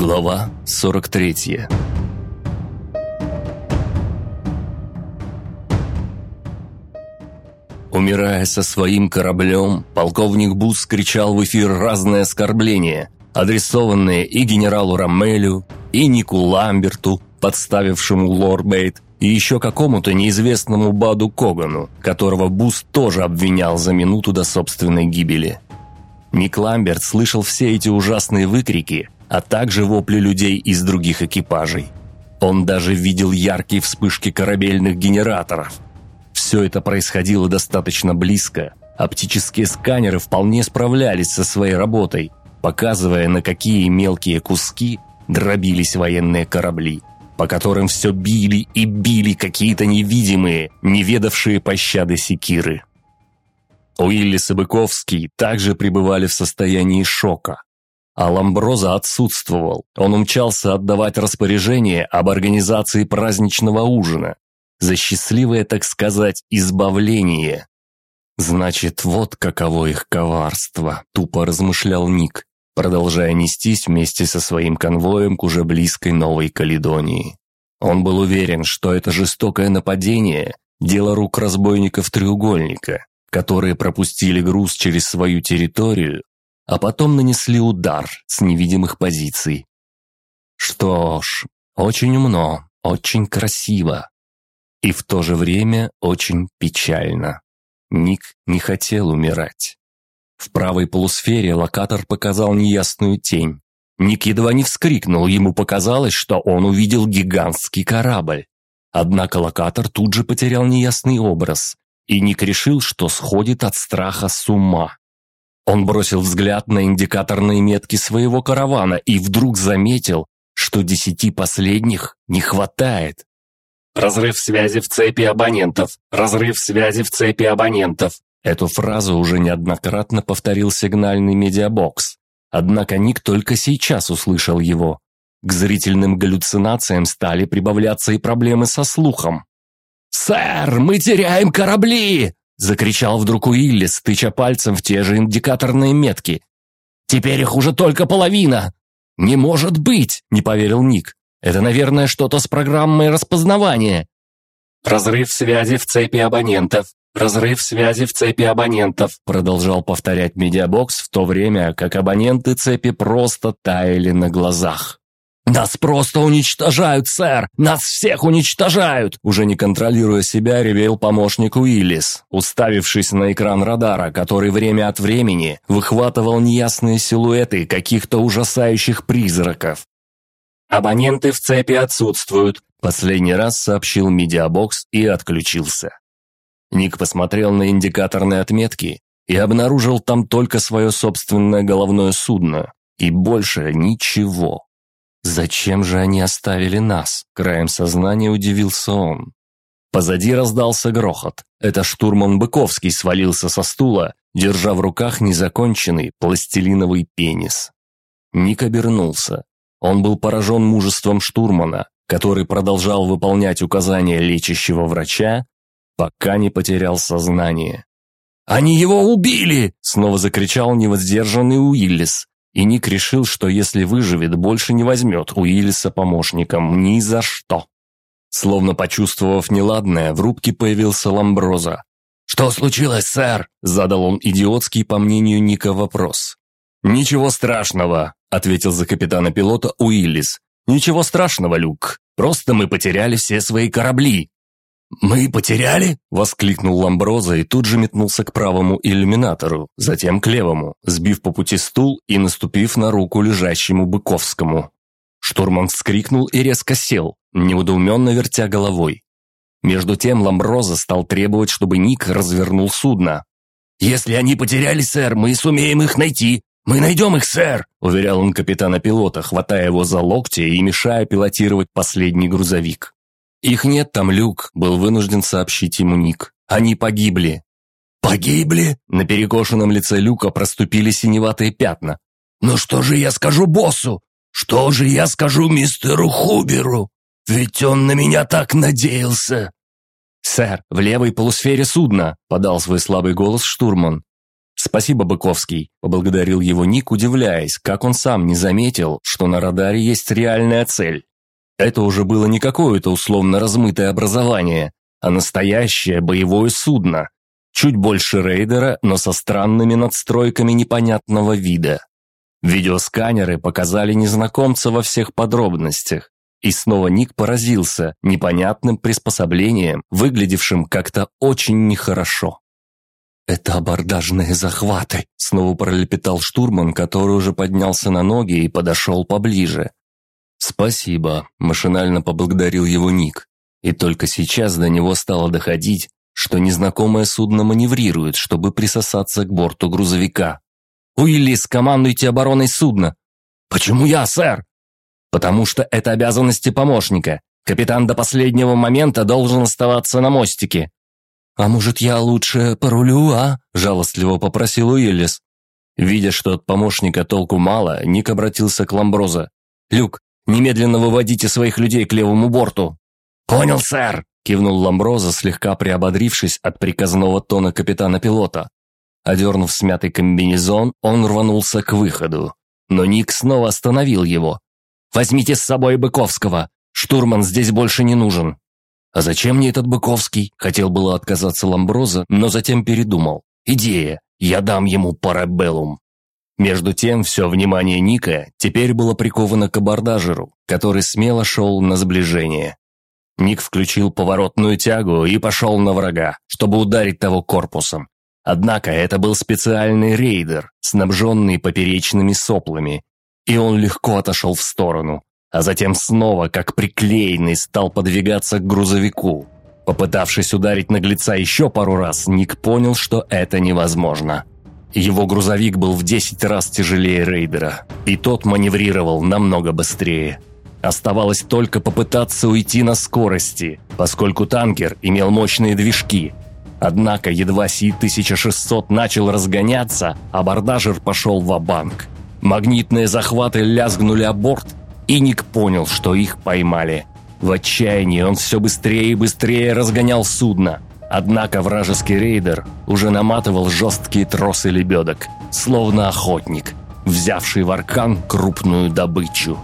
Глава 43 Умирая со своим кораблем, полковник Бус кричал в эфир разные оскорбления, адресованные и генералу Рамелю, и Нику Ламберту, подставившему Лорбейт, и еще какому-то неизвестному Баду Когану, которого Бус тоже обвинял за минуту до собственной гибели. Ник Ламберт слышал все эти ужасные выкрики, а также вопли людей из других экипажей. Он даже видел яркие вспышки корабельных генераторов. Все это происходило достаточно близко. Оптические сканеры вполне справлялись со своей работой, показывая, на какие мелкие куски дробились военные корабли, по которым все били и били какие-то невидимые, не ведавшие пощады секиры. Уиллис и Быковский также пребывали в состоянии шока. А Ламброза отсутствовал. Он умчался отдавать распоряжение об организации праздничного ужина. За счастливое, так сказать, избавление. «Значит, вот каково их коварство», – тупо размышлял Ник, продолжая нестись вместе со своим конвоем к уже близкой Новой Каледонии. Он был уверен, что это жестокое нападение – дело рук разбойников треугольника, которые пропустили груз через свою территорию, а потом нанесли удар с невидимых позиций. Что ж, очень умно, очень красиво. И в то же время очень печально. Ник не хотел умирать. В правой полусфере локатор показал неясную тень. Ник едва не вскрикнул, ему показалось, что он увидел гигантский корабль. Однако локатор тут же потерял неясный образ, и Ник решил, что сходит от страха с ума. Он бросил взгляд на индикаторные метки своего каравана и вдруг заметил, что десяти последних не хватает. «Разрыв связи в цепи абонентов! Разрыв связи в цепи абонентов!» Эту фразу уже неоднократно повторил сигнальный медиабокс. Однако Ник только сейчас услышал его. К зрительным галлюцинациям стали прибавляться и проблемы со слухом. «Сэр, мы теряем корабли!» Закричал вдруг Уиллис, тыча пальцем в те же индикаторные метки. «Теперь их уже только половина!» «Не может быть!» – не поверил Ник. «Это, наверное, что-то с программой распознавания». «Разрыв связи в цепи абонентов. Разрыв связи в цепи абонентов», – продолжал повторять медиабокс в то время, как абоненты цепи просто таяли на глазах. «Нас просто уничтожают, сэр! Нас всех уничтожают!» Уже не контролируя себя, ревел помощник Уиллис, уставившись на экран радара, который время от времени выхватывал неясные силуэты каких-то ужасающих призраков. «Абоненты в цепи отсутствуют», – последний раз сообщил медиабокс и отключился. Ник посмотрел на индикаторные отметки и обнаружил там только свое собственное головное судно, и больше ничего. «Зачем же они оставили нас?» – краем сознания удивился он. Позади раздался грохот. Это штурман Быковский свалился со стула, держа в руках незаконченный пластилиновый пенис. Ник обернулся. Он был поражен мужеством штурмана, который продолжал выполнять указания лечащего врача, пока не потерял сознание. «Они его убили!» – снова закричал невоздержанный Уиллис. И Ник решил, что если выживет, больше не возьмет Уиллиса помощником ни за что. Словно почувствовав неладное, в рубке появился Ламброза. «Что случилось, сэр?» – задал он идиотский, по мнению Ника, вопрос. «Ничего страшного», – ответил за капитана пилота Уиллис. «Ничего страшного, Люк. Просто мы потеряли все свои корабли. «Мы потеряли?» – воскликнул Ламброза и тут же метнулся к правому иллюминатору, затем к левому, сбив по пути стул и наступив на руку лежащему Быковскому. Штурман вскрикнул и резко сел, неудоуменно вертя головой. Между тем Ламброза стал требовать, чтобы Ник развернул судно. «Если они потеряли, сэр, мы сумеем их найти. Мы найдем их, сэр!» – уверял он капитана-пилота, хватая его за локти и мешая пилотировать последний грузовик. «Их нет там, Люк», — был вынужден сообщить ему Ник. «Они погибли». «Погибли?» На перекошенном лице Люка проступили синеватые пятна. «Но что же я скажу боссу? Что же я скажу мистеру Хуберу? Ведь он на меня так надеялся!» «Сэр, в левой полусфере судна», — подал свой слабый голос штурман. «Спасибо, Быковский», – поблагодарил его Ник, удивляясь, как он сам не заметил, что на радаре есть реальная цель. Это уже было не какое-то условно размытое образование, а настоящее боевое судно. Чуть больше рейдера, но со странными надстройками непонятного вида. Видеосканеры показали незнакомца во всех подробностях. И снова Ник поразился непонятным приспособлением, выглядевшим как-то очень нехорошо. «Это абордажные захваты», — снова пролепетал штурман, который уже поднялся на ноги и подошел поближе. «Спасибо», – машинально поблагодарил его Ник. И только сейчас до него стало доходить, что незнакомое судно маневрирует, чтобы присосаться к борту грузовика. «Уиллис, командуйте обороной судна!» «Почему я, сэр?» «Потому что это обязанности помощника. Капитан до последнего момента должен оставаться на мостике». «А может, я лучше порулю, а?» – жалостливо попросил Уиллис. Видя, что от помощника толку мало, Ник обратился к Ламброза. «Люк, Немедленно выводите своих людей к левому борту». «Понял, сэр!» – кивнул Ламброза, слегка приободрившись от приказного тона капитана-пилота. Одернув смятый комбинезон, он рванулся к выходу. Но Ник снова остановил его. «Возьмите с собой Быковского. Штурман здесь больше не нужен». «А зачем мне этот Быковский?» Хотел было отказаться Ламброза, но затем передумал. «Идея. Я дам ему парабеллум». Между тем, все внимание Ника теперь было приковано к абордажеру, который смело шел на сближение. Ник включил поворотную тягу и пошел на врага, чтобы ударить того корпусом. Однако это был специальный рейдер, снабженный поперечными соплами, и он легко отошел в сторону, а затем снова, как приклеенный, стал подвигаться к грузовику. Попытавшись ударить наглеца еще пару раз, Ник понял, что это невозможно. Его грузовик был в 10 раз тяжелее рейдера, и тот маневрировал намного быстрее. Оставалось только попытаться уйти на скорости, поскольку танкер имел мощные движки. Однако едва Си-1600 начал разгоняться, абордажер пошел в банк Магнитные захваты лязгнули о борт, и Ник понял, что их поймали. В отчаянии он все быстрее и быстрее разгонял судно – Однако вражеский рейдер уже наматывал жесткие тросы лебедок, словно охотник, взявший в аркан крупную добычу.